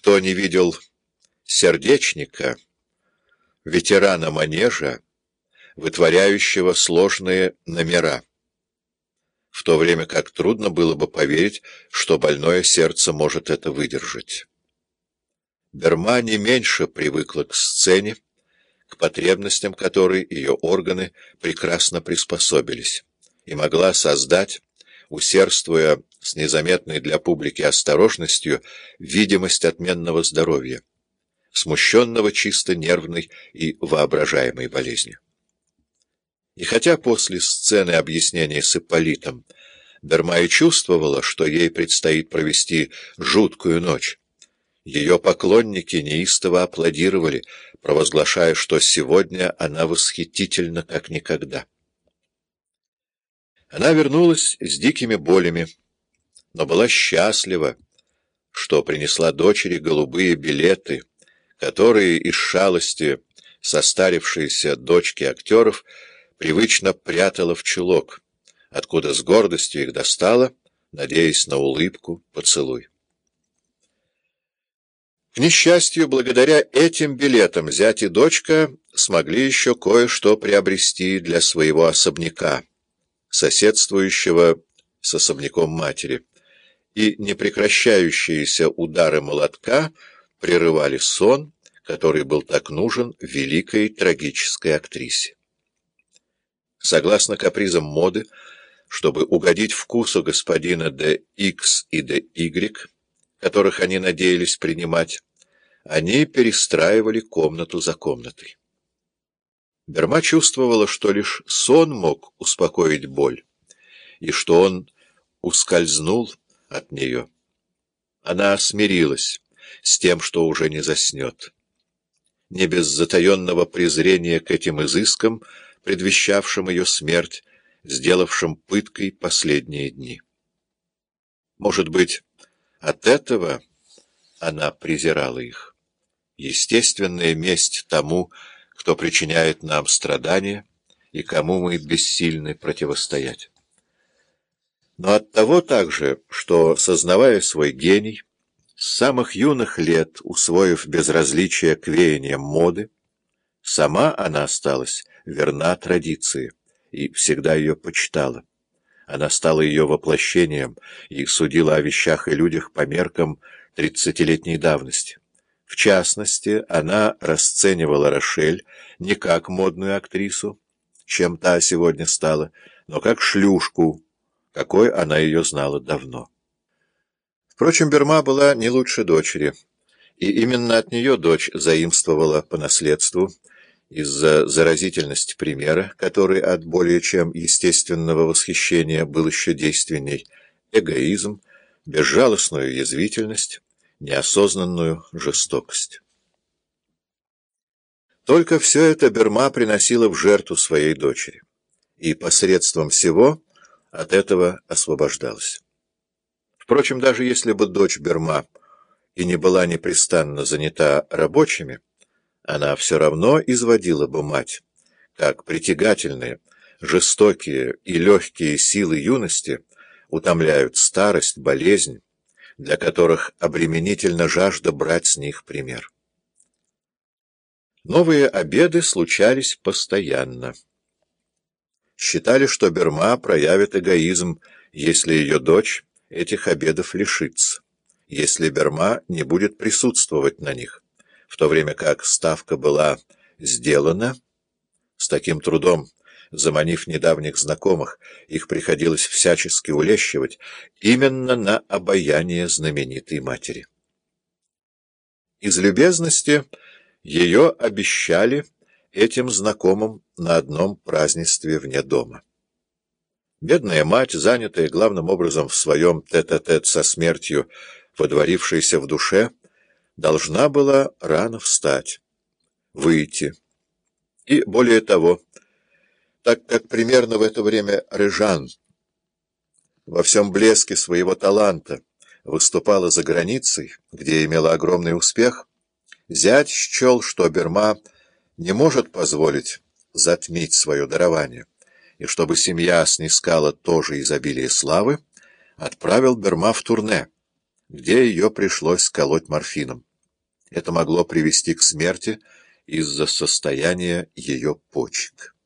Кто не видел сердечника, ветерана манежа, вытворяющего сложные номера, в то время как трудно было бы поверить, что больное сердце может это выдержать. Берма не меньше привыкла к сцене, к потребностям которой ее органы прекрасно приспособились, и могла создать, усердствуя с незаметной для публики осторожностью, видимость отменного здоровья, смущенного чисто нервной и воображаемой болезнью. И хотя после сцены объяснения с Ипполитом Берма и чувствовала, что ей предстоит провести жуткую ночь, ее поклонники неистово аплодировали, провозглашая, что сегодня она восхитительна как никогда. Она вернулась с дикими болями, но была счастлива, что принесла дочери голубые билеты, которые из шалости состарившиеся дочки актеров привычно прятала в чулок, откуда с гордостью их достала, надеясь на улыбку, поцелуй. К несчастью, благодаря этим билетам зять и дочка смогли еще кое-что приобрести для своего особняка, соседствующего с особняком матери, и непрекращающиеся удары молотка прерывали сон, который был так нужен великой трагической актрисе. Согласно капризам моды, чтобы угодить вкусу господина Д. X и Д. Y, которых они надеялись принимать, они перестраивали комнату за комнатой. Берма чувствовала, что лишь сон мог успокоить боль, и что он ускользнул от нее. Она смирилась с тем, что уже не заснет. Не без затаенного презрения к этим изыскам, предвещавшим ее смерть, сделавшим пыткой последние дни. Может быть, от этого она презирала их. Естественная месть тому, кто причиняет нам страдания и кому мы бессильны противостоять. Но от того также, что, сознавая свой гений, с самых юных лет усвоив безразличие к веяниям моды, сама она осталась верна традиции и всегда ее почитала. Она стала ее воплощением и судила о вещах и людях по меркам тридцатилетней давности. В частности, она расценивала Рошель не как модную актрису, чем та сегодня стала, но как шлюшку, какой она ее знала давно. Впрочем, Берма была не лучше дочери, и именно от нее дочь заимствовала по наследству из-за заразительности примера, который от более чем естественного восхищения был еще действенней, эгоизм, безжалостную язвительность, неосознанную жестокость. Только все это Берма приносила в жертву своей дочери, и посредством всего от этого освобождалась. Впрочем, даже если бы дочь Берма и не была непрестанно занята рабочими, она все равно изводила бы мать, как притягательные, жестокие и легкие силы юности утомляют старость, болезнь, для которых обременительно жажда брать с них пример. Новые обеды случались постоянно. Считали, что Берма проявит эгоизм, если ее дочь этих обедов лишится, если Берма не будет присутствовать на них, в то время как ставка была сделана с таким трудом, заманив недавних знакомых, их приходилось всячески улещивать, именно на обаяние знаменитой матери. Из любезности ее обещали этим знакомым на одном празднестве вне дома. Бедная мать, занятая главным образом в своем тет-а-тет -тет со смертью, водворившейся в душе, должна была рано встать, выйти. И более того, так как примерно в это время Рыжан во всем блеске своего таланта выступала за границей, где имела огромный успех, зять счел, что Берма не может позволить затмить свое дарование, и чтобы семья снискала тоже изобилие славы, отправил Берма в турне, где ее пришлось колоть морфином. это могло привести к смерти из-за состояния ее почек.